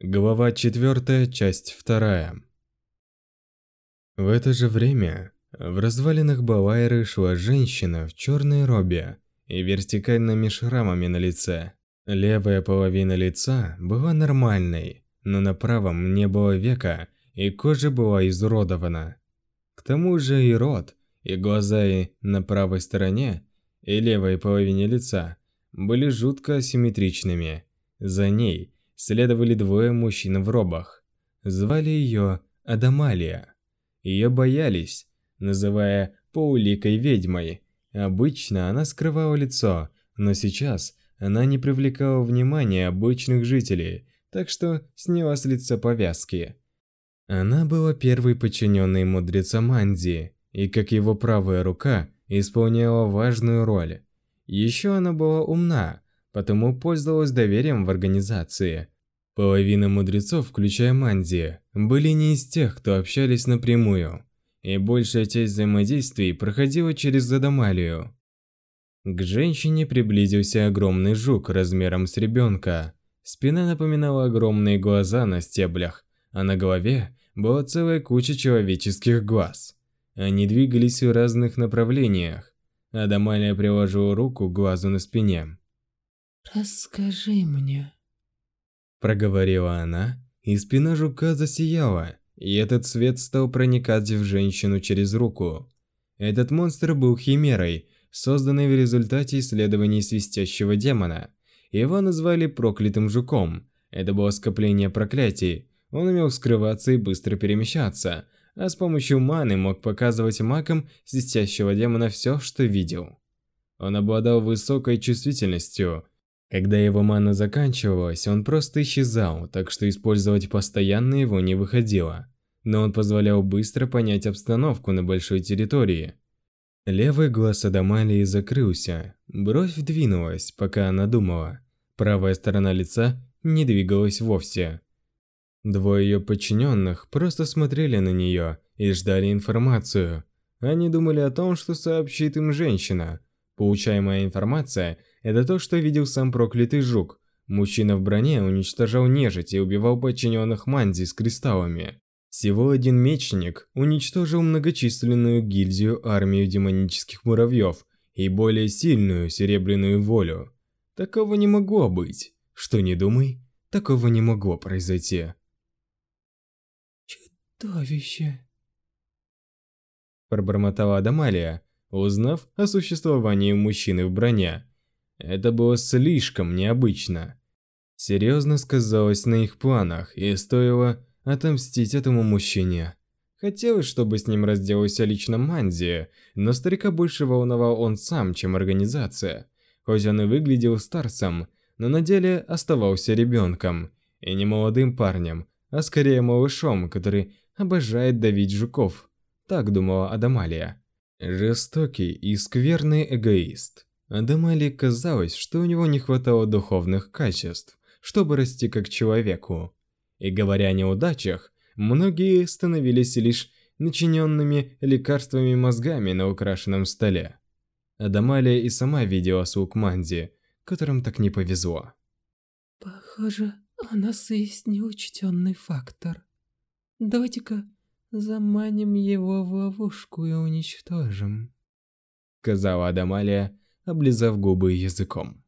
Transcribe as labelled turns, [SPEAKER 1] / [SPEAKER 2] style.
[SPEAKER 1] Глава 4, часть 2. В это же время в развалинах Балайры шла женщина в черной робе и вертикальными шрамами на лице. Левая половина лица была нормальной, но на правом не было века, и кожа была изуродована. К тому же и рот, и глаза и на правой стороне, и левой половине лица были жутко асимметричными. За ней – следовали двое мужчин в робах. Звали ее Адамалия. Ее боялись, называя Пауликой ведьмой. Обычно она скрывала лицо, но сейчас она не привлекала внимания обычных жителей, так что сняла с лица повязки. Она была первой подчиненной мудреца Манди, и как его правая рука, исполняла важную роль. Еще она была умна, потому пользовалась доверием в организации. Половина мудрецов, включая Манди, были не из тех, кто общались напрямую, и большая часть взаимодействий проходила через Адамалию. К женщине приблизился огромный жук размером с ребенка. Спина напоминала огромные глаза на стеблях, а на голове была целая куча человеческих глаз. Они двигались в разных направлениях. Адамалия приложила руку к глазу на спине.
[SPEAKER 2] «Расскажи мне», –
[SPEAKER 1] проговорила она, и спина жука засияла, и этот свет стал проникать в женщину через руку. Этот монстр был химерой, созданной в результате исследований свистящего демона. Его назвали проклятым жуком. Это было скопление проклятий. Он умел скрываться и быстро перемещаться, а с помощью маны мог показывать магам свистящего демона все, что видел. Он обладал высокой чувствительностью. Когда его мана заканчивалась, он просто исчезал, так что использовать постоянно его не выходило. Но он позволял быстро понять обстановку на большой территории. Левый глаз Адамалии закрылся, бровь двинулась, пока она думала. Правая сторона лица не двигалась вовсе. Двое ее подчиненных просто смотрели на нее и ждали информацию. Они думали о том, что сообщит им женщина. Получаемая информация – это то, что видел сам проклятый жук. Мужчина в броне уничтожал нежить и убивал подчиненных Манди с кристаллами. Всего один мечник уничтожил многочисленную гильдию армию демонических муравьев и более сильную серебряную волю. Такого не могло быть. Что не думай, такого не могло произойти.
[SPEAKER 2] «Чудовище!»
[SPEAKER 1] Пробормотала Адамалия, узнав о существовании мужчины в броне. Это было слишком необычно. Серьезно сказалось на их планах и стоило отомстить этому мужчине. Хотелось, чтобы с ним разделался лично Манзи, но старика больше волновал он сам, чем организация. Хоть он и выглядел старцем, но на деле оставался ребенком. И не молодым парнем, а скорее малышом, который обожает давить жуков. Так думала Адамалия. Жестокий и скверный эгоист. Адамали казалось, что у него не хватало духовных качеств, чтобы расти как человеку. И говоря о неудачах, многие становились лишь начиненными лекарствами мозгами на украшенном столе. Адамалия и сама видела слуг Манди, которым так не повезло.
[SPEAKER 2] Похоже, у нас есть неучтенный фактор. Давайте-ка заманим его в ловушку и уничтожим.
[SPEAKER 1] Сказала Адамалия, облизав губы языком.